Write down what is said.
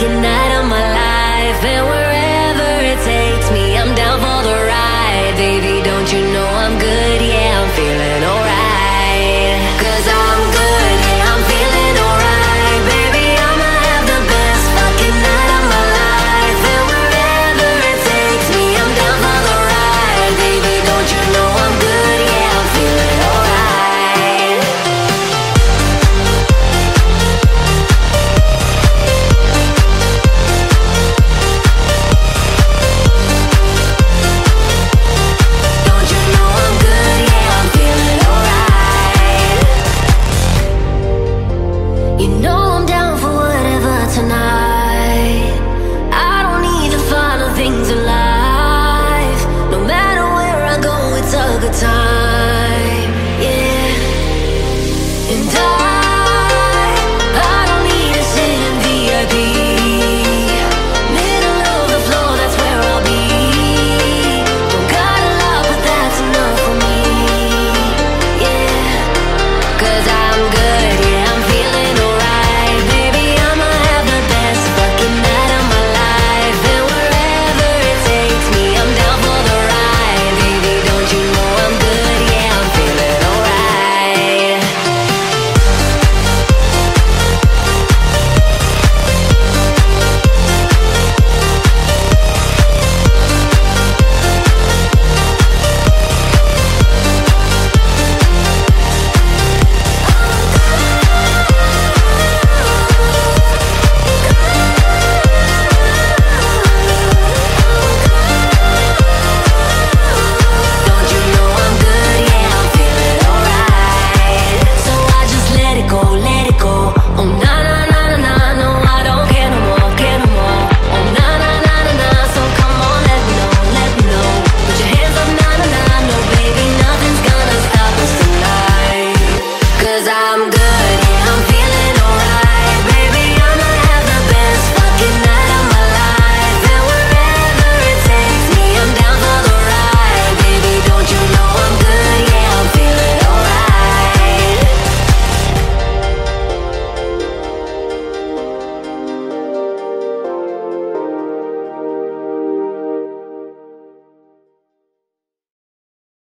Second night You know